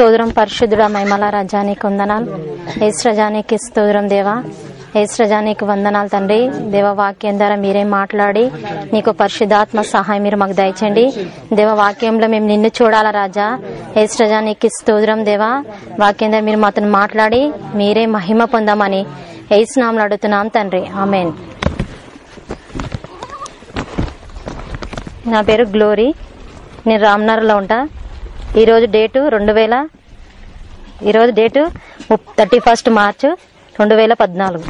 స్తోత్రం పరిశుద్ధుడ మైమల రజానికి వందనాలు. ఏసు రజానికి స్తోత్రం దేవా. ఏసు రజానికి వందనాలు తండ్రి. దేవ వాక్యం ద్వారా మీరే మాట్లాడి నీకు పరిశుద్ధాత్మ సహాయం మీరు మాకు దయచండి. దేవ వాక్యంలో మేము నిన్ను చూడాలా రాజా. ఏసు రజానికి స్తోత్రం దేవా. వాక్యం ద్వారా మీరు మాతో మాట్లాడి మీరే మహిమ పొందామని ఏసునామలు అడుగుతున్నాం తండ్రి. ఆమెన్. నా పేరు గ్లోరీ. నేను రామ్నగర్లో ఉంటా. ఈరోజు డేటు రెండు వేల ఈరోజు డేటు థర్టీ ఫస్ట్ మార్చ్ రెండు వేల పద్నాలుగు.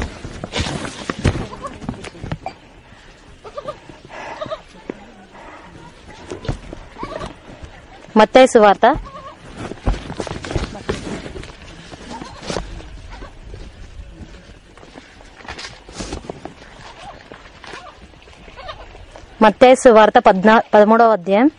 మత్తయి సువార్త. మత్తయి సువార్త పద్నా పదమూడవ అధ్యాయం.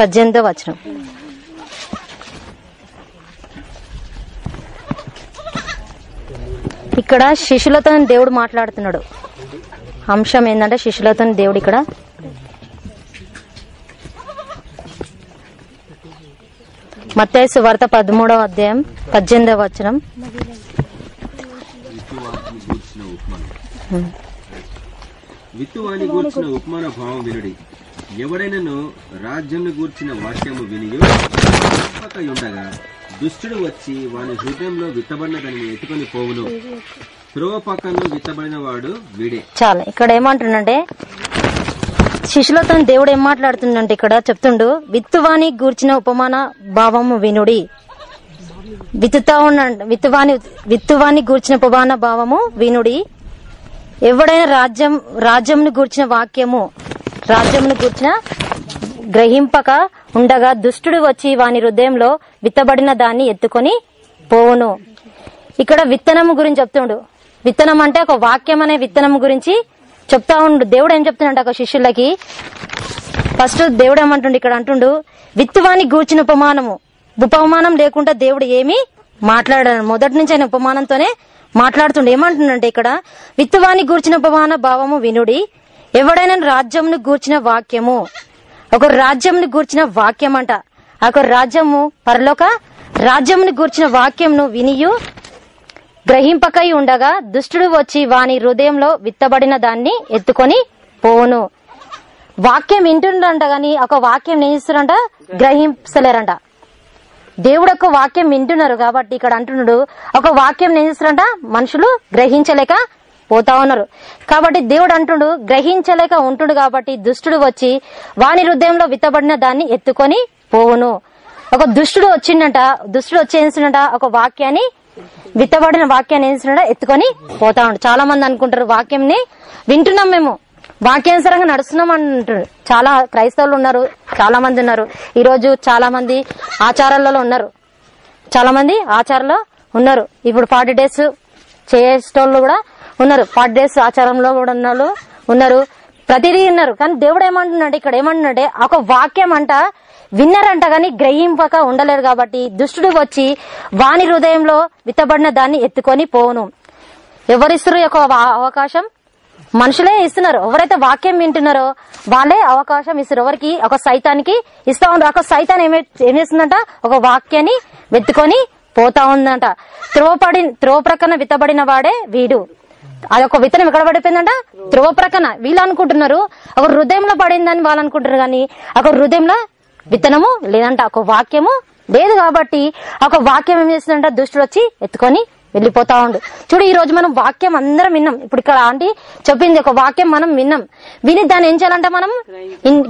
పద్దెనిమిదో వచనం. ఇక్కడ శిష్యులతో దేవుడు మాట్లాడుతున్నాడు. అంశం ఏంటంటే శిష్యులతో దేవుడు ఇక్కడ మత్తయి వార్త పదమూడవ అధ్యాయం పద్దెనిమిదవ వచనం. విత్తువాని గూర్చిన ఉపమాన భావం వినడి. ఎవడైనను రాజ్యంను గూర్చిన వాక్యము వినియో ఉండగా దుష్టుడు వచ్చి వాని హృదయంలో విత్తబడినదని ఎత్తుకొని పోవును. త్రోవ పక్కను విత్తబడిన వాడు. వీడే చాలా ఇక్కడ ఏమంటుండే శిష్యులతో దేవుడు ఏం మాట్లాడుతుండంటే ఇక్కడ చెప్తుండు విత్తువాని గూర్చిన ఉపమాన భావము వినుడి. విత్తుతా ఉన్న విత్తువాని విత్తువాని గూర్చిన ఉపమాన భావము వినుడి. ఎవడైనా రాజ్యం రాజ్యంను గూర్చిన వాక్యము రాజ్యమును గూర్చిన గ్రహింపక ఉండగా దుష్టుడు వచ్చి వాని హృదయంలో విత్తబడిన దాన్ని ఎత్తుకొని పోవును. ఇక్కడ విత్తనం గురించి చెప్తుండు. విత్తనం అంటే ఒక వాక్యం అనే విత్తనం గురించి చెప్తా ఉండు. దేవుడు ఏం చెప్తున్నాడు ఒక శిష్యులకి ఫస్ట్ దేవుడు ఏమంటుండు ఇక్కడ అంటుండు విత్తువాని గూర్చిన ఉపమానము. ఉపమానం లేకుండా దేవుడు ఏమి మాట్లాడాడు. మొదటి నుంచి ఆయన ఉపమానంతోనే మాట్లాడుతుండే. ఏమంటుండంటే ఇక్కడ విత్తువాని గూర్చిన ఉపమాన భావము వినుడి ఎవడైనా రాజ్యంను గూర్చిన వాక్యము. ఒక రాజ్యంను గూర్చిన వాక్యం అంట ఒక రాజ్యము పరలోక రాజ్యంను గూర్చిన వాక్యంను వినియు గ్రహింపకై ఉండగా దుష్టుడు వచ్చి వాని హృదయంలో విత్తబడిన దాన్ని ఎత్తుకొని పోవును. వాక్యం వింటుండంట గాని ఒక వాక్యం ఏం గ్రహించలేరంట దేవుడు ఒక వాక్యం వింటున్నారు కాబట్టి ఇక్కడ అంటున్నాడు. ఒక వాక్యం ఏం మనుషులు గ్రహించలేక పోతా ఉన్నారు. కాబట్టి దేవుడు అంటుడు గ్రహించలేక ఉంటుడు కాబట్టి దుష్టుడు వచ్చి వాని హృదయంలో విత్తబడిన దాన్ని ఎత్తుకొని పోవును. ఒక దుష్టుడు వచ్చిండట దుష్టుడు వచ్చేసిండంట ఒక వాక్యాన్ని విత్తబడిన వాక్యాన్ని ఏం ఎత్తుకొని పోతా ఉంటాడు చాలా మంది అనుకుంటారు వాక్యంని వింటున్నాం మేము. వాక్యానుసారంగా నడుస్తున్నాం అంటారు చాలా క్రైస్తవులు ఉన్నారు చాలా మంది ఉన్నారు. ఈ రోజు చాలా మంది ఆచారాలలో ఉన్నారు. చాలా మంది ఆచారంలో ఉన్నారు. ఇప్పుడు ఫార్టీ డేస్ చేసేటోళ్ళు కూడా ఉన్నారు. ఫార్ట్ డేస్ ఆచారంలో కూడా ఉన్నారు. ఉన్నారు. ప్రతిదీ ఉన్నారు. కానీ దేవుడు ఏమంటున్నాడు? ఇక్కడ ఏమంటున్నాడే ఒక వాక్యం అంట విన్నరంట గాని గ్రహింపక ఉండలేరు కాబట్టి దుష్టుడు వచ్చి వాని హృదయంలో విత్తబడిన దాన్ని ఎత్తుకొని పోను ఎవరిస్తారు యొక్క అవకాశం? మనుషులే ఇస్తున్నారు. ఎవరైతే వాక్యం వింటున్నారో వాళ్ళే అవకాశం ఇస్తారు ఎవరికి? ఒక సైతానికి ఇస్తా ఉంటారు ఒక సైతాన్ ఏమే ఏం చేస్తుందంట? ఒక వాక్యాన్ని వెతుకొని పోతా ఉందంట. త్రోవపడి త్రోవ ప్రక్కన విత్తబడిన వాడే వీడు. అదొక విత్తనం ఎక్కడ పడిపోయిందంట? త్రోవ ప్రక్కన. వీళ్ళు అనుకుంటున్నారు ఒక హృదయంలో పడిందని వాళ్ళు అనుకుంటున్నారు కానీ ఒక హృదయంలో విత్తనము లేదంట. ఒక వాక్యము లేదు కాబట్టి ఒక వాక్యం ఏం చేస్తుందంట? దుష్టుడు వచ్చి ఎత్తుకొని వెళ్ళిపోతా ఉండు. చూడు ఈ రోజు మనం వాక్యం అందరం విన్నాం. ఇప్పుడు ఇక్కడ ఆంటీ చెప్పింది ఒక వాక్యం మనం విన్నాం. విని దాన్ని ఏం చేయాలంటే మనం?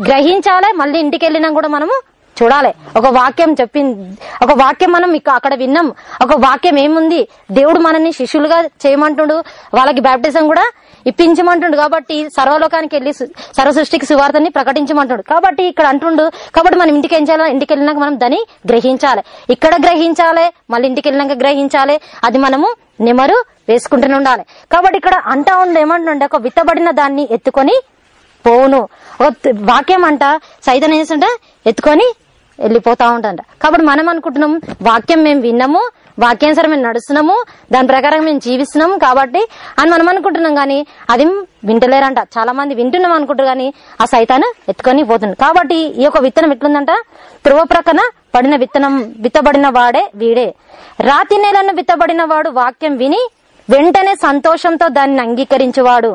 గ్రహించాలి మళ్ళీ ఇంటికి వెళ్ళినా కూడా మనము చూడాలి. ఒక వాక్యం చెప్పింది ఒక వాక్యం మనం ఇక అక్కడ విన్నాం. ఒక వాక్యం ఏముంది? దేవుడు మనల్ని శిష్యులుగా చేయమంటుండు. వాళ్ళకి బ్యాప్టిజం కూడా ఇప్పించమంటుండు కాబట్టి సర్వలోకానికి వెళ్ళి సర్వ సృష్టికి సువార్తని ప్రకటించమంటుండు. కాబట్టి ఇక్కడ అంటుండు కాబట్టి మనం ఇంటికి ఏం చేయాలి? ఇంటికి వెళ్ళినాక మనం దాన్ని గ్రహించాలి. ఇక్కడ గ్రహించాలి మళ్ళీ ఇంటికి వెళ్ళినాక గ్రహించాలి. అది మనము నెమరు వేసుకుంటూనే ఉండాలి. కాబట్టి ఇక్కడ అంటా ఉండు ఏమంటుండే ఒక విత్తబడిన దాన్ని ఎత్తుకొని పోవును. వాక్యం అంట సైతం ఏంటంటే ఎత్తుకొని వెళ్ళిపోతా ఉంటంట కాబట్టి మనం అనుకుంటున్నాం వాక్యం మేము విన్నాము వాక్యానుసారం మేము నడుస్తున్నాము దాని ప్రకారం మేము జీవిస్తున్నాము కాబట్టి అని మనం అనుకుంటున్నాం కానీ అది వింటలేరంట. చాలా మంది వింటున్నాం అనుకుంటారు కానీ ఆ సైతాన్ని ఎత్తుకొని పోతుంది కాబట్టి ఈ యొక్క విత్తనం ఎట్లుందంట? త్రువ ప్రక్కన పడిన విత్తనం విత్తబడిన వాడే వీడే. రాతి నేలను విత్తబడిన వాడు వాక్యం విని వెంటనే సంతోషంతో దాన్ని అంగీకరించేవాడు.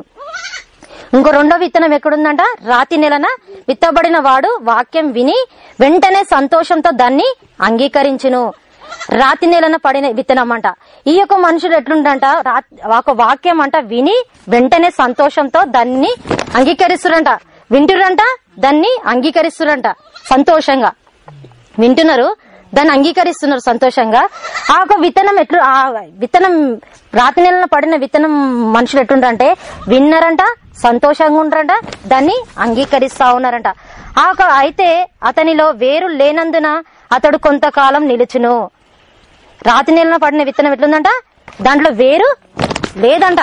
ఇంకో రెండో విత్తనం ఎక్కడుందంట? రాతి నెలన. విత్తబడిన వాడు వాక్యం విని వెంటనే సంతోషంతో దాన్ని అంగీకరించును. రాతి నెలన పడిన విత్తనం అంట. ఈ యొక్క మనుషులు ఎట్లుండంట? ఒక వాక్యం అంట విని వెంటనే సంతోషంతో దాన్ని అంగీకరిస్తురంట. వింటురంట? దాన్ని అంగీకరిస్తురంట. సంతోషంగా. వింటున్నారు? దాన్ని అంగీకరిస్తున్నారు సంతోషంగా. ఆ ఒక విత్తనం ఎట్లు ఆ విత్తనం రాతి నెలన పడిన విత్తనం మనుషులు ఎట్లుంటారంటే విన్నారంట సంతోషంగా ఉంటారంట దాన్ని అంగీకరిస్తా ఉన్నారంట. ఆ ఒక అయితే అతనిలో వేరు లేనందున అతడు కొంతకాలం నిలుచును. రాతి నెలన పడిన విత్తనం ఎట్లుందంట? దాంట్లో వేరు లేదంట.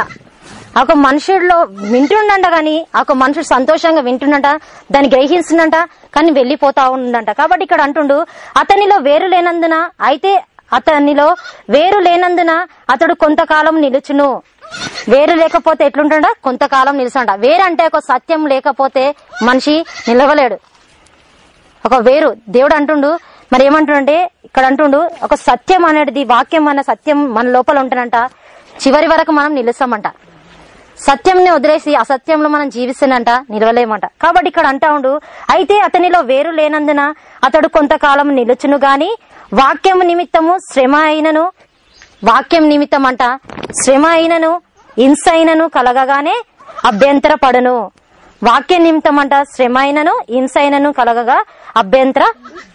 ఒక మనుషుడిలో వింటుండంట గాని ఒక మనుషుడు సంతోషంగా వింటుండంట దాన్ని గ్రహిస్తుండంట కానీ వెళ్ళిపోతా ఉండంట. కాబట్టి ఇక్కడ అంటుండు అతనిలో వేరు లేనందున అయితే అతనిలో వేరు లేనందున అతడు కొంతకాలం నిలుచును. వేరు లేకపోతే ఎట్లుంటాడ? కొంతకాలం నిలుచుంట వేరు అంటే ఒక సత్యం లేకపోతే మనిషి నిలవలేడు. ఒక వేరు. దేవుడు అంటుండు మరి ఏమంటుండే ఇక్కడ అంటుండు ఒక సత్యం అనేది వాక్యం అనే సత్యం మన లోపల ఉంటనంట చివరి వరకు మనం నిలుస్తామంట. సత్యంని వదిలేసి అసత్యంలో మనం జీవిస్తున్నంట నిలవలేమంట. కాబట్టి ఇక్కడ అంటా ఉండు అయితే అతనిలో వేరు లేనందున అతడు కొంతకాలం నిలుచును గాని వాక్యం నిమిత్తము శ్రమ అయినను వాక్యం నిమిత్తం అంట శ్రమ అయినను హింస అయినను కలగగానే అభ్యంతర పడను వాక్య నిమిత్తం అంట శ్రమ అయినను హింస అయినను కలగగా అభ్యంతర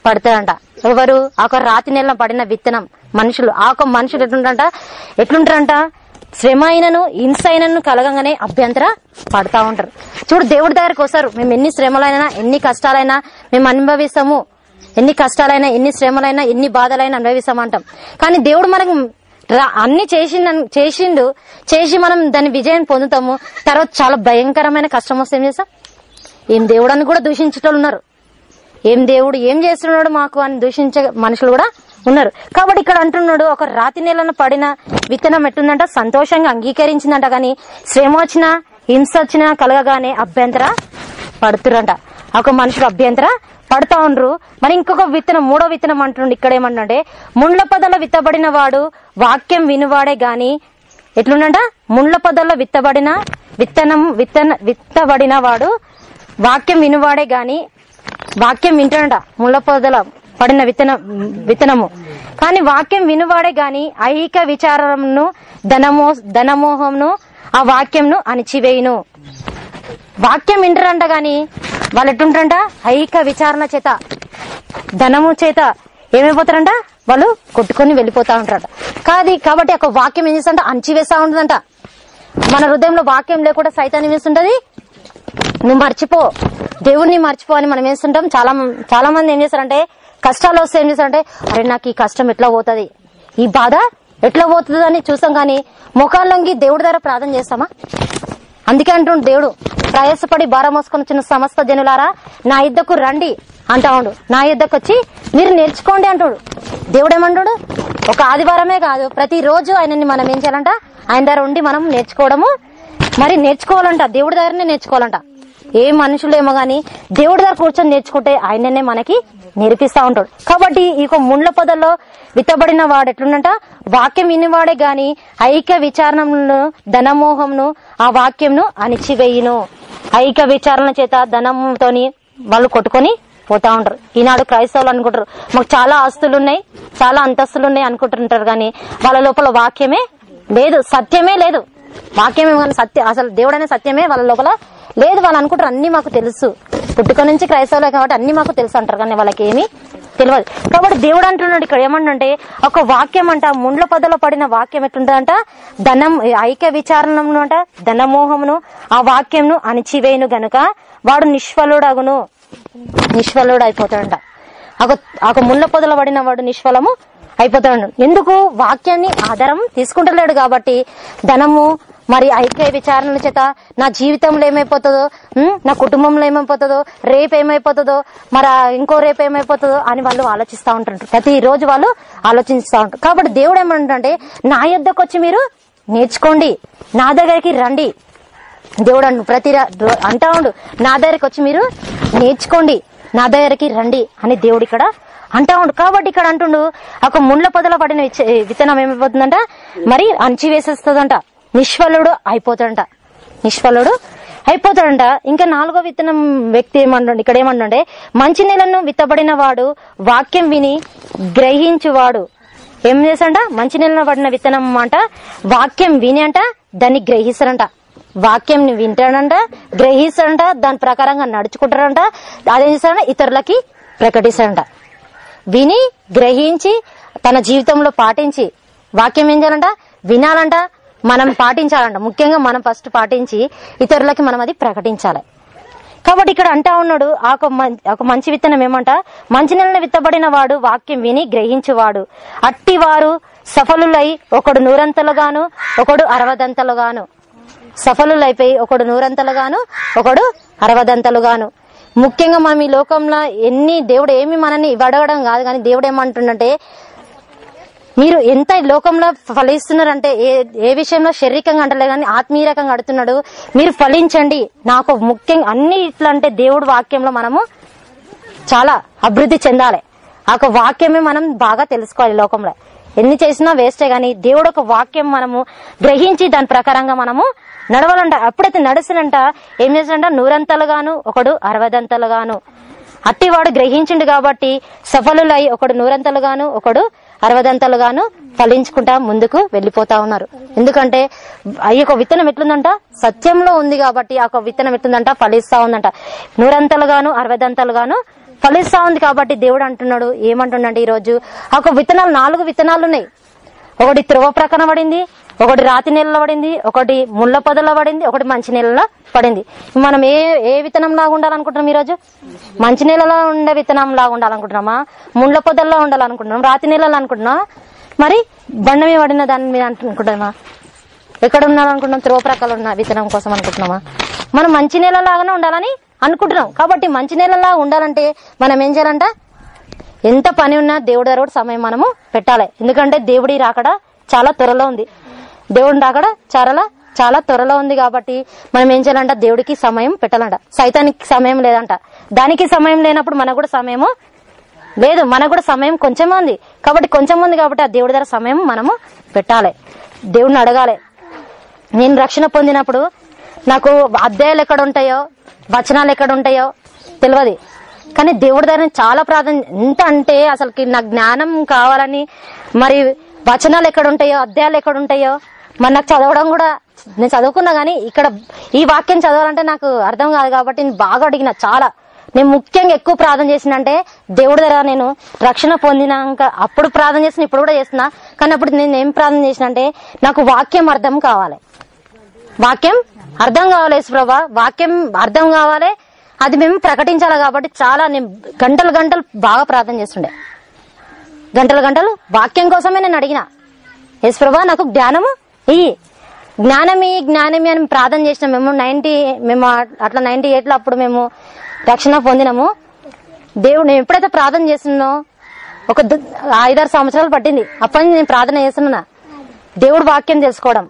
పడతాడంట ఎవరు? ఆ ఒక రాతి నెల పడిన విత్తనం మనుషులు. ఆ ఒక మనుషులు ఎట్లుంటారంట? ఎట్లుంటారంట? శ్రమ అయినను హింస అయినను కలగంగానే అభ్యంతర పడతా ఉంటారు. చూడు దేవుడి దగ్గరకు వస్తారు. మేము ఎన్ని శ్రమలైనా ఎన్ని కష్టాలైనా మేము అనుభవిస్తాము. ఎన్ని కష్టాలైనా ఎన్ని శ్రమలైనా ఎన్ని బాధలైనా అనుభవిస్తామంటాం. కానీ దేవుడు మనకు రా- అన్ని చేసిండు చేసిండు చేసి మనం దాని విజయం పొందుతాము. తర్వాత చాలా భయంకరమైన కష్టం వస్తే ఏం చేస్తాం? ఏం దేవుడు అని కూడా దూషించేటోళ్ళు ఉన్నారు. ఏం దేవుడు ఏం చేస్తున్నాడు మాకు అని దూషించే మనుషులు కూడా ఉన్నారు. కాబట్టి ఇక్కడ అంటున్నాడు ఒక రాతి నెలను పడిన విత్తనం ఎట్టుందంట? సంతోషంగా అంగీకరించిందంట కానీ శ్రమ వచ్చినా హింస వచ్చినా కలగగానే అభ్యంతర పడుతురంట ఒక మనుషులు అభ్యంతర పడతా ఉండ్రు. మరి ఇంకొక విత్తనం మూడో విత్తనం అంటుండ్రు ఇక్కడ ఏమంటే ముండ్ల పదల విత్తబడిన వాడు వాక్యం వినువాడే గాని ఎట్లుండంట? ముండ్ల పదల్లో విత్తబడిన విత్తనం విత్తన విత్తబడిన వాడు వాక్యం వినువాడే గాని వాక్యం వింటాడంట. ముళ్ళ పొదల పడిన విత్తన విత్తనము. కానీ వాక్యం వినువాడే గాని ఐహిక విచారమును ధనమో ధనమోహంను ఆ వాక్యంను అణిచివేయును. వాక్యం వింటారంట గాని వాళ్ళు ఎట్టుంటారంట ఐహిక విచారణ చేత ధనము చేత ఏమైపోతారంట? వాళ్ళు కొట్టుకొని వెళ్ళిపోతా ఉంటారంట. కాదు కాబట్టి ఒక వాక్యం ఏం చేస్తుంట అణిచివేస్తా ఉంటుందంట. మన హృదయంలో వాక్యం లేకుండా సైతాన్ని వేస్తుంటది నువ్వు మర్చిపో. దేవుణ్ణి మర్చిపో అని మనం వేస్తుంటాం చాలా మ- చాలా మంది ఏం చేస్తారంటే కష్టాలు వస్తే ఏం చేస్తారంటే అరే నాకు ఈ కష్టం ఎట్లా పోతుంది? ఈ బాధ ఎట్లా పోతుంది అని చూసాం కానీ ముఖాల్లోంగి దేవుడి దగ్గర ప్రార్థన చేస్తామా? అందుకే అంటుండు దేవుడు ప్రయాసపడి భారం మోసుకొని వచ్చిన సమస్త జనులారా నా ఇద్దకు రండి అంటాడు నా ఇద్దకు వచ్చి మీరు నేర్చుకోండి అంటాడు. దేవుడు ఏమంటాడు ఒక ఆదివారమే కాదు ప్రతి రోజు ఆయనని మనం ఏం చేయాలంట? ఆయన దగ్గర ఉండి మనం నేర్చుకోవడము. మరి నేర్చుకోవాలంట దేవుడి దగ్గరనే నేర్చుకోవాలంట. ఏ మనుషులేమో గాని దేవుడి దగ్గర కూర్చొని నేర్చుకుంటే ఆయననే మనకి నేర్పిస్తా ఉంటాడు. కాబట్టి ఈ యొక్క ముండ్ల పొదల్లో విత్తబడిన వాడు ఎట్లుండంట? వాక్యం వినివాడే గాని ఐక్య విచారణను ధనమోహంను ఆ వాక్యంను అణిచివేయును. ఐక్య విచారణ చేత ధనంతోని వాళ్ళు కొట్టుకొని పోతా ఉంటారు. ఈనాడు క్రైస్తవులు అనుకుంటారు మాకు చాలా ఆస్తులు ఉన్నాయి చాలా అంతస్తులు ఉన్నాయి అనుకుంటుంటారు కానీ వాళ్ళ లోపల వాక్యమే లేదు సత్యమే లేదు. వాక్యమే సత్య అసలు దేవుడనే సత్యమే వాళ్ళ లోపల లేదు వాళ్ళు అనుకుంటారు అన్ని మాకు తెలుసు. పుట్టుక నుంచి క్రైస్తవులే కాబట్టి అన్ని మాకు తెలుసు అంటారు కానీ వాళ్ళకి ఏమి తెలియదు కాబట్టి దేవుడు అంటున్నాడు ఇక్కడ ఏమంటుంటే ఒక వాక్యం అంట ముండ్ల పదలో పడిన వాక్యం ఎట్లుంటదంట? ధనం ఐక్య విచారణను అంట ధనమోహమును ఆ వాక్యంను అణిచివేయును గనుక వాడు నిష్ఫలుడగును. నిష్ఫలుడు అయిపోతాడంట ఒక ఒక ముళ్ళ పొదల పడిన వాడు నిష్ఫలము అయిపోతాడు ఎందుకు? వాక్యాన్ని ఆధారం తీసుకుంటలేడు కాబట్టి ధనము మరి ఐక్య విచారణల చేత నా జీవితంలో ఏమైపోతుందో నా కుటుంబంలో ఏమైపోతుందో రేపు ఏమైపోతుందో మరి ఇంకో రేపు ఏమైపోతుందో అని వాళ్ళు ఆలోచిస్తూ ఉంటారు ప్రతి రోజు వాళ్ళు ఆలోచిస్తూ ఉంటారు కాబట్టి దేవుడు ఏమంటుంటే నా యొద్దకు వచ్చి మీరు నేర్చుకోండి నా దగ్గరికి రండి. దేవుడు అను ప్రతి రా- అంటా ఉండు నా దగ్గరికి వచ్చి మీరు నేర్చుకోండి నా దగ్గరికి రండి అని దేవుడు ఇక్కడ అంటా ఉండు. కాబట్టి ఇక్కడ అంటుండు ఒక ముండ్ల పొదల పడిన విత్తనం ఏమైపోతుందంట? మరి అంచి వేసేస్తుందంట. నిష్ఫలుడు అయిపోతాడంట. నిష్ఫలుడు అయిపోతాడంట. ఇంకా నాలుగో విత్తనం వ్యక్తి ఏమంటుండే ఇక్కడ ఏమంటుండే మంచి నీళ్ళను విత్తబడిన వాడు వాక్యం విని గ్రహించువాడు. ఏం చేశాడంట? మంచి నీళ్ళను పడిన విత్తనం అంట వాక్యం విని అంట దాన్ని గ్రహిస్తారంట వాక్యం వింటాడంట గ్రహిస్తాడంట దాని ప్రకారంగా నడుచుకుంటారంట అదేం చేస్తాడంట? ఇతరులకి ప్రకటిస్తాడంట. విని గ్రహించి తన జీవితంలో పాటించి వాక్యం ఏం చేయాలంట? వినాలంట. మనం పాటించాలంట. ముఖ్యంగా మనం ఫస్ట్ పాటించి ఇతరులకి మనం అది ప్రకటించాలి. కాబట్టి ఇక్కడ అంటా ఉన్నాడు ఆ ఒక మం- ఒక మంచి విత్తనం ఏమంట? మంచి నెలన విత్తబడిన వాడు వాక్యం విని గ్రహించువాడు. అట్టి వారు సఫలులై ఒకడు నూరంతలుగాను ఒకడు అరవదంతలుగాను. సఫలులైపోయి ఒకడు నూరంతలుగాను ఒకడు అరవదంతలుగాను. ముఖ్యంగా మనం ఈ లోకంలో ఎన్ని దేవుడు ఏమి మనని ఇవ్వడగడం కాదు కానీ దేవుడు ఏమంటుండంటే మీరు ఎంత లోకంలో ఫలిస్తున్నారంటే ఏ ఏ విషయంలో శారీరకంగా అంటలే కానీ ఆత్మీయకంగా అడుతున్నాడు మీరు ఫలించండి. నాకు ముఖ్యంగా అన్ని ఇట్లా అంటే దేవుడు వాక్యంలో మనము చాలా అభివృద్ధి చెందాలి. ఆ ఒక వాక్యమే మనం బాగా తెలుసుకోవాలి లోకంలో. ఎన్ని చేసినా వేస్టే గాని దేవుడు ఒక వాక్యం మనము గ్రహించి దాని ప్రకారంగా మనము నడవాలంట. అప్పుడైతే నడిచినంట ఏం చేసినంట? నూరంతలుగాను ఒకడు అరవదంతలుగాను. అట్టివాడు గ్రహించిండు కాబట్టి సఫలులై ఒకడు నూరంతలుగాను ఒకడు అరవదంతలుగాను ఫలించుకుంటా ముందుకు వెళ్ళిపోతా ఉన్నారు. ఎందుకంటే ఆ యొక్క విత్తనం ఎట్లుందంట? సత్యంలో ఉంది కాబట్టి ఆ యొక్క విత్తనం ఎట్లుందంట? ఫలిస్తా ఉందంట. నూరంతలుగాను అరవదంతలుగాను ఫలిస్తా ఉంది కాబట్టి దేవుడు అంటున్నాడు. ఏమంటున్నాడు ఈ రోజు ఆ విత్తనాలు నాలుగు విత్తనాలు ఉన్నాయి ఒకటి త్రువ ప్రక్కన పడింది ఒకటి రాతి నెలలో పడింది ఒకటి ముళ్ళ పొదలో పడింది ఒకటి మంచి నీళ్ళలో పడింది. మనం ఏ ఏ విత్తనం లాగా ఉండాలనుకుంటున్నాం ఈరోజు? మంచి నీళ్ళలో ఉండే విత్తనం లాగా ఉండాలనుకుంటున్నామా? ముళ్ళ పొదల్లో ఉండాలనుకుంటున్నాం రాతి నీళ్ళలో అనుకుంటున్నాం మరి బండ మీద పడిన దాని మీద అనుకుంటున్నామా? ఎక్కడ ఉండాలనుకుంటున్నాం త్రువ ప్రక్కలు ఉన్న విత్తనం కోసం అనుకుంటున్నామా? మనం మంచి నెలలాగానే ఉండాలని అనుకుంటున్నాం. కాబట్టి మంచి నెలలా ఉండాలంటే మనం ఏం చేయాలంట? ఎంత పని ఉన్నా దేవుడి దగ్గర కూడా సమయం మనము పెట్టాలి. ఎందుకంటే దేవుడి రాకడ చాలా త్వరలో ఉంది. దేవుడి రాకడ చాలా చాలా త్వరలో ఉంది కాబట్టి మనం ఏం చేయాలంట? దేవుడికి సమయం పెట్టాలంట. సైతానికి సమయం లేదంట. దానికి సమయం లేనప్పుడు మనకు కూడా సమయము లేదు. మనకు కూడా సమయం కొంచెం ఉంది. కాబట్టి కొంచెం ఉంది కాబట్టి ఆ దేవుడి దగ్గర సమయం మనము పెట్టాలి. దేవుడిని అడగాలి. నేను రక్షణ పొందినప్పుడు నాకు అధ్యాయాలు ఎక్కడ ఉంటాయో వచనాలు ఎక్కడ ఉంటాయో తెలియదు కానీ దేవుడి దగ్గర చాలా ప్రాధాన్యం ఎంత అంటే అసలుకి నాకు జ్ఞానం కావాలని మరి వచనాలు ఎక్కడ ఉంటాయో అధ్యాయాలు ఎక్కడ ఉంటాయో మరి నాకు చదవడం కూడా నేను చదువుకున్నా కానీ ఇక్కడ ఈ వాక్యం చదవాలంటే నాకు అర్థం కాదు కాబట్టి నేను బాగా అడిగిన చాలా. నేను ముఖ్యంగా ఎక్కువ ప్రార్థన చేసినంటే దేవుడి దగ్గర నేను రక్షణ పొందినాక అప్పుడు ప్రార్థన చేసిన ఇప్పుడు కూడా చేస్తున్నా. కానీ అప్పుడు నేను ఏం ప్రార్థన చేసినంటే నాకు వాక్యం అర్థం కావాలి. వాక్యం అర్థం కావాలి యేసుప్రభా. వాక్యం అర్థం కావాలి. అది మేము ప్రకటించాలి కాబట్టి చాలా నేను గంటలు గంటలు బాగా ప్రార్థన చేస్తుండే. గంటలు గంటలు వాక్యం కోసమే నేను అడిగిన. యేసుప్రభా నాకు జ్ఞానము ఈ జ్ఞానమి జ్ఞానమి అని ప్రార్థన చేసినాం. మేము నైన్టీ మేము అట్లా నైన్టీ ఎయిట్లో అప్పుడు మేము రక్షణ పొందినాము. దేవుడు నేను ఎప్పుడైతే ప్రార్థన చేస్తున్నానో ఒక ద- ఐదారు సంవత్సరాలు పట్టింది. అప్పటి నుంచి నేను ప్రార్థన చేస్తున్నా. దేవుడు వాక్యం తెలుసుకోవడం.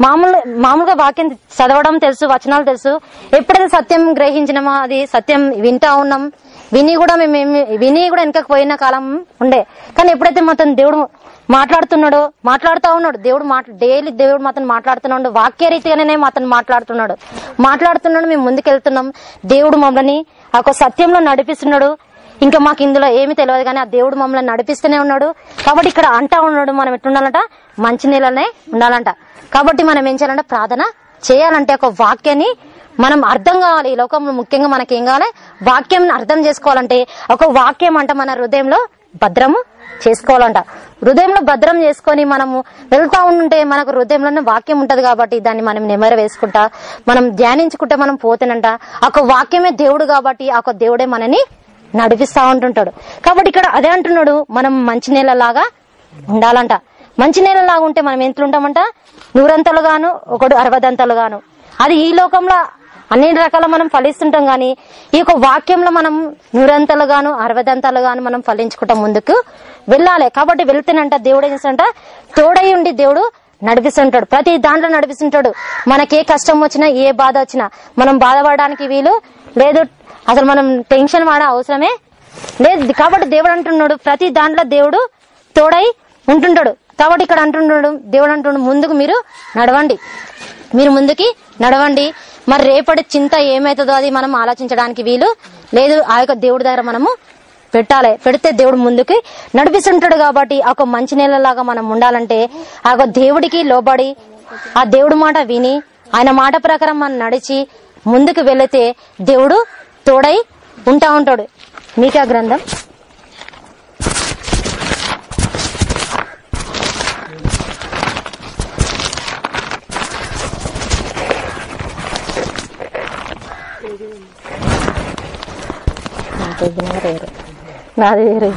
మామూలు మామూలుగా వాక్యం చదవడం తెలుసు వచనాలు తెలుసు. ఎప్పుడైతే సత్యం గ్రహించినామో అది సత్యం వింటా ఉన్నాం. విని కూడా మేము ఏమి- విని కూడా వెనకకు పోయిన కాలం ఉండే. కానీ ఎప్పుడైతే మాత్రం దేవుడు మాట్లాడుతున్నాడో మాట్లాడుతూ ఉన్నాడు. దేవుడు డైలీ దేవుడు మాత్రం మాట్లాడుతున్నాడు. వాక్య రీతిగానే మాట్లాడుతున్నాడు. మాట్లాడుతున్నాడు మేము ముందుకెళ్తున్నాం. దేవుడు మమ్మల్ని ఒక సత్యంలో నడిపిస్తున్నాడు. ఇంకా మాకు ఇందులో ఏమీ తెలియదు కానీ ఆ దేవుడు మమ్మల్ని నడిపిస్తూనే ఉన్నాడు. కాబట్టి ఇక్కడ అంటా ఉన్నాడు మనం ఎట్లుండాలంట? మంచి నీళ్ళనే ఉండాలంట. కాబట్టి మనం ఏం చేయాలంటే ప్రార్థన చేయాలంటే ఒక వాక్యాన్ని మనం అర్థం కావాలి. ఈ లోకంలో ముఖ్యంగా మనకి ఏం కావాలి? వాక్యం అర్థం చేసుకోవాలంటే ఒక వాక్యం అంట మన హృదయంలో భద్రము చేసుకోవాలంట. హృదయంలో భద్రం చేసుకొని మనము వెళ్తా ఉంటే మనకు హృదయంలోనే వాక్యం ఉంటది కాబట్టి దాన్ని మనం నెమర వేసుకుంటా మనం ధ్యానించుకుంటే మనం పోతేనంట. ఒక వాక్యమే దేవుడు కాబట్టి ఆ ఒక దేవుడే మనని నడిపిస్తా ఉంటుంటాడు. కాబట్టి ఇక్కడ అదే అంటున్నాడు మనం మంచి నేలలాగా ఉండాలంట. మంచి నేలలాగా ఉంటే మనం ఎంతుంటామంట నూరంతలుగాను ఒకడు అరవదంతలుగాను. అది ఈ లోకంలో అన్ని రకాల మనం ఫలిస్తుంటాం గాని ఈ యొక్క వాక్యంలో మనం నూరంతలుగాను అరవదంతలుగాను మనం ఫలించుకుంటాం ముందుకు వెళ్ళాలి. కాబట్టి వెళ్తేనంట దేవుడు ఏం చేస్తాడంట తోడై ఉండి దేవుడు నడిపిస్తుంటాడు. ప్రతి దాంట్లో నడిపిస్తుంటాడు. మనకే కష్టం వచ్చినా ఏ బాధ వచ్చినా. మనం బాధపడడానికి వీలు లేదు. అసలు మనం టెన్షన్ వాడ అవసరమే లేదు. కాబట్టి దేవుడు అంటున్నాడు ప్రతి దాంట్లో దేవుడు తోడై ఉంటుంటాడు. కాబట్టి ఇక్కడ అంటున్నాడు దేవుడు అంటున్నాడు ముందుకు మీరు నడవండి. మీరు ముందుకి నడవండి. మరి రేపటి చింత ఏమైతుందో అది మనం ఆలోచించడానికి వీలు లేదు. ఆ యొక్క దేవుడి దగ్గర మనము పెట్టాలి. పెడితే దేవుడు ముందుకి నడిపిస్తుంటాడు కాబట్టి ఆ ఒక మంచి నీళ్ళలాగా మనం ఉండాలంటే ఆ యొక్క దేవుడికి లోబడి ఆ దేవుడి మాట విని ఆయన మాట ప్రకారం మనం నడిచి ముందుకు వెళితే దేవుడు తోడై ఉంటా ఉంటాడు. మీకా గ్రంథం? నాది వేరే నాది వేరే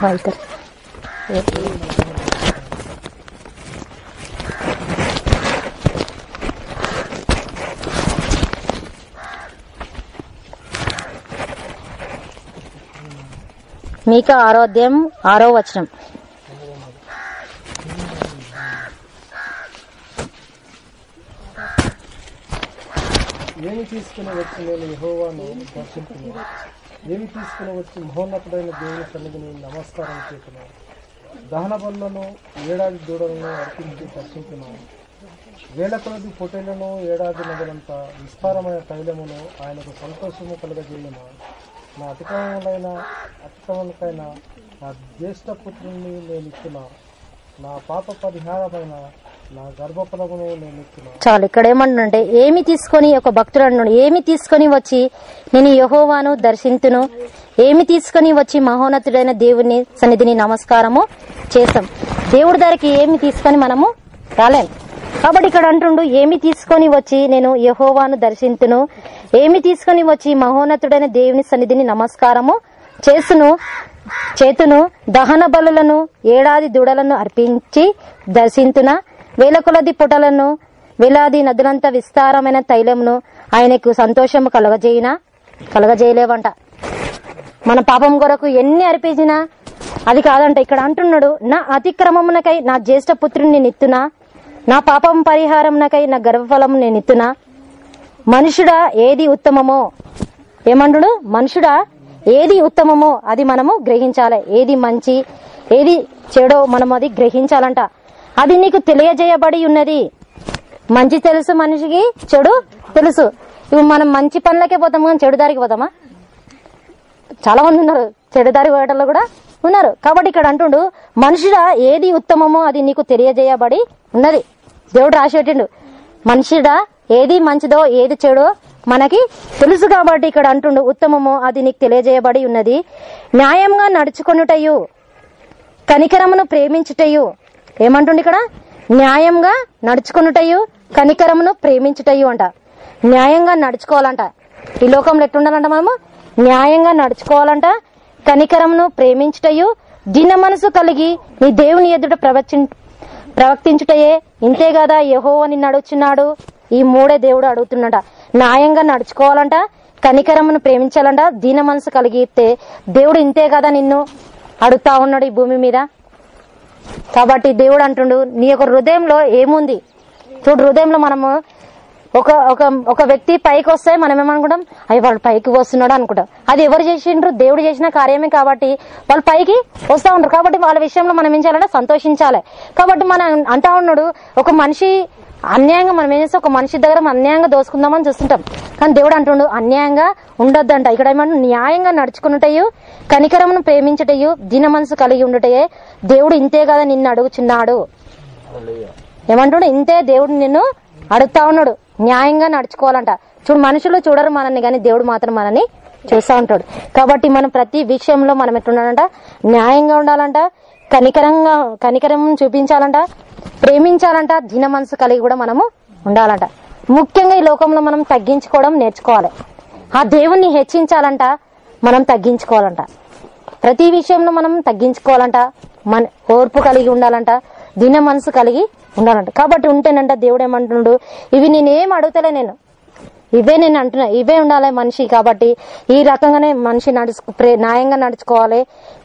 అయితే ఆరోగ్యం ఆరో వచనం ఏమి తీసుకుని వచ్చి నేను యహోవాను దర్శించును ఏమి తీసుకుని వచ్చి మహోన్నతుడైన దేవుని సన్నిధిని నమస్కారం చేస్తున్నాను. దహన బళ్ళను ఏడాది దూడలను అర్పించి దర్శించున్నాను వేల కొలది పొటేలను ఏడాది నదులంత విస్తారమైన తైలమును ఆయనకు సంతోషము కలగజేయను. నా అతిక్రమములైన అతిక్రమలకైన నా జ్యేష్ఠ పుత్రుని నేను ఇచ్చిన. నా పాప పరిహారమైన చాలు ఇక్కడ ఏమంటుంటే ఏమి తీసుకొని ఒక భక్తుడు అంటున్నాడు ఏమి తీసుకొని వచ్చి నేను యహోవాను దర్శింతును ఏమి తీసుకొని వచ్చి మహోన్నతుడైన దేవుని సన్నిధిని నమస్కారము చేస్తాం దేవుడి దగ్గరికి ఏమి తీసుకొని మనము రాలేం. కాబట్టి ఇక్కడ అంటుండు ఏమి తీసుకొని వచ్చి నేను యహోవాను దర్శింతును ఏమి తీసుకొని వచ్చి మహోన్నతుడైన దేవుని సన్నిధిని నమస్కారము చేసును చేతును దహన బలులను ఏడాది దూడలను అర్పించి దర్శింతున వేల కొలది పుటలను వేలాది నదులంత విస్తారమైన తైలమును ఆయనకు సంతోషము కలగజేయినా కలగజేయలేవంట. మన పాపం కొరకు ఎన్ని అర్పించినా అది కాదంట ఇక్కడ అంటున్నాడు నా అతిక్రమమునకై నా జ్యేష్ఠ పుత్రుని నెత్తునా నా పాపం పరిహారంనకై నా గర్వఫలం నేను ఇత్తునా మనుషుడా ఏది ఉత్తమమో? ఏమంటుడు? మనుషుడా ఏది ఉత్తమమో అది మనము గ్రహించాలి. ఏది మంచి ఏది చెడో మనం అది గ్రహించాలంట. అది నీకు తెలియజేయబడి ఉన్నది. మంచి తెలుసు మనిషికి చెడు తెలుసు. ఇప్పుడు మనం మంచి పనులకే పోతాం కానీ చెడు దారికి పోతామా? చాలా మంది ఉన్నారు. చెడు దారి పోయేటల్లో కూడా ఉన్నారు. కాబట్టి ఇక్కడ అంటుండు మనుషుడా ఏది ఉత్తమమో అది నీకు తెలియజేయబడి ఉన్నది. దేవుడు రాసేటండు మనుషుడా ఏది మంచిదో ఏది చెడో మనకి తెలుసు కాబట్టి ఇక్కడ అంటుండు ఉత్తమమో అది నీకు తెలియజేయబడి ఉన్నది. న్యాయంగా నడుచుకొనుటయు కనికరమును ప్రేమించుటయు ఏమంటుండు ఇక్కడ? న్యాయంగా నడుచుకొనుటయు కనికరమును ప్రేమించుటయు అంట. న్యాయంగా నడుచుకోవాలంట. ఈ లోకంలో ఎట్లుండాలంట మనము? న్యాయంగా నడుచుకోవాలంట కనికరమును ప్రేమించుటయు దిన మనసు కలిగి నీ దేవుని ఎదుట ప్రవచి ప్రవర్తించుటయే. ఇంతే కదా యహో అని నడుచున్నాడు ఈ మూడే దేవుడు అడుగుతున్నాడ న్యాయంగా నడుచుకోవాలంట కనికరమును ప్రేమించాలంట దీన మనసు కలిగితే దేవుడు ఇంతే కదా నిన్ను అడుగుతా ఉన్నాడు ఈ భూమి మీద. కాబట్టి దేవుడు అంటుండు నీ యొక్క హృదయంలో ఏముంది? చూడు హృదయంలో మనము ఒక ఒక ఒక వ్యక్తి పైకి వస్తే మనం ఏమనుకుంటాం? అవి వాళ్ళు పైకి వస్తున్నాడు అనుకుంటాం. అది ఎవరు చేసిండ్రు? దేవుడు చేసిన కార్యమే కాబట్టి వాళ్ళు పైకి వస్తా ఉంటారు కాబట్టి వాళ్ళ విషయంలో మనం ఏం చేయాలంటే సంతోషించాలి. కాబట్టి మనం అంటా ఉన్నాడు ఒక మనిషి అన్యాయంగా మనం ఏం చేస్తాం? ఒక మనిషి దగ్గర అన్యాయంగా దోసుకుందామని చూస్తుంటాం. కానీ దేవుడు అంటుండు అన్యాయంగా ఉండొద్దంట. ఇక్కడ ఏమంటు న్యాయంగా నడుచుకున్నటయు కనికరమును ప్రేమించటయు దీన మనసు కలిగి ఉండటయే దేవుడు ఇంతే కదా నిన్ను అడుగుచున్నాడు. ఏమంటాడు? ఇంతే దేవుడు నిన్ను అడుగుతా ఉన్నాడు. న్యాయంగా నడుచుకోవాలంట. చూడు మనుషులు చూడరు మనల్ని కానీ దేవుడు మాత్రం మనని చూస్తూ ఉంటాడు. కాబట్టి మనం ప్రతి విషయంలో మనం ఎట్లుండాలంట? న్యాయంగా ఉండాలంట కనికరంగా కనికరం చూపించాలంట ప్రేమించాలంట దిన మనసు కలిగి కూడా మనము ఉండాలంట. ముఖ్యంగా ఈ లోకంలో మనం తగ్గించుకోవడం నేర్చుకోవాలి. ఆ దేవుణ్ణి హెచ్చించాలంట మనం తగ్గించుకోవాలంట. ప్రతి విషయంలో మనం తగ్గించుకోవాలంట మన ఓర్పు కలిగి ఉండాలంట దిన మనసు కలిగి ఉండాలంట. కాబట్టి ఉంటేనంట దేవుడు ఏమంటున్నాడు ఇవి నేనేం అడుగుతలే నేను. ఇవే నేను అంటున్నా ఇవే ఉండాలి మనిషి కాబట్టి ఈ రకంగానే మనిషి నడుచు ప్రే న్యాయంగా నడుచుకోవాలి.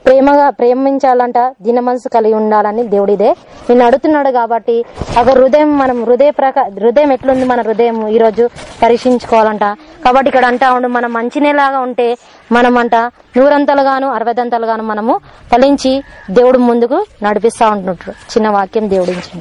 ప్రేమగా ప్రేమించాలంట దిన మనసు కలిగి ఉండాలని దేవుడిదే. నేను అడుగుతున్నాడు కాబట్టి ఒక హృదయం మనం హృదయ ప్రక హృదయం ఎట్లుంది మన హృదయం ఈ రోజు పరీక్షించుకోవాలంట. కాబట్టి ఇక్కడ అంటా ఉండు మనం మంచినేలాగా ఉంటే మనం అంట నూరంతలుగాను అరవదంతలుగాను మనము ఫలించి దేవుడు ముందుకు నడిపిస్తా ఉంటున్నట్టు. చిన్న వాక్యం దేవుడించి